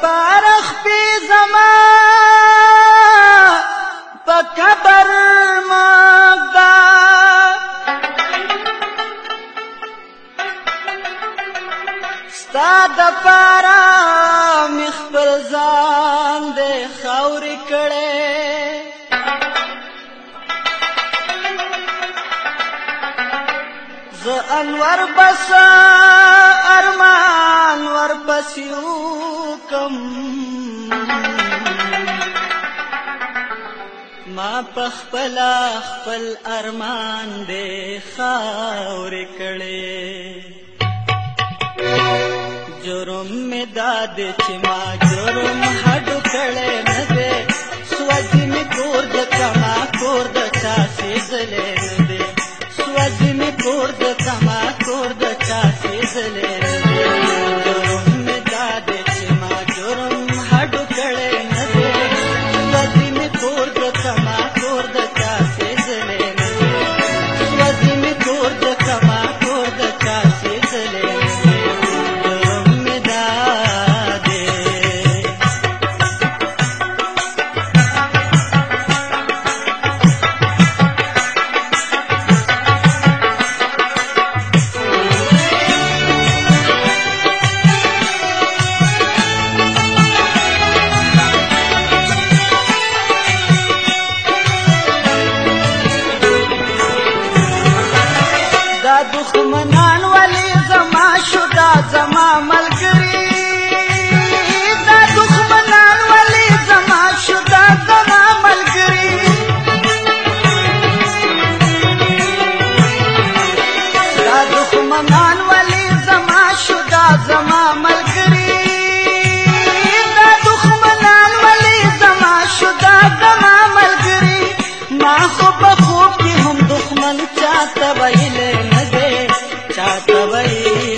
پرخ پی زما په قبر مګدا ستاد پارا مخبل ځان دې خوري کړي د انور بس ارمان ور پسیو کم ما پخپل خپل ارمان به خاور کړي جرم می داد چې ما جرم هډ کړي نه دې سوځي می کور د منان ولی زما شدا زما ملګری دا دخمنان ولی زما شدا زما ملګری ما خو په خوب کې هم دخمن چاته ویل نه دی چاته ویل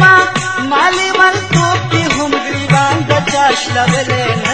मा माली माल तोपी हुमगरी बांधा चाश लवलेना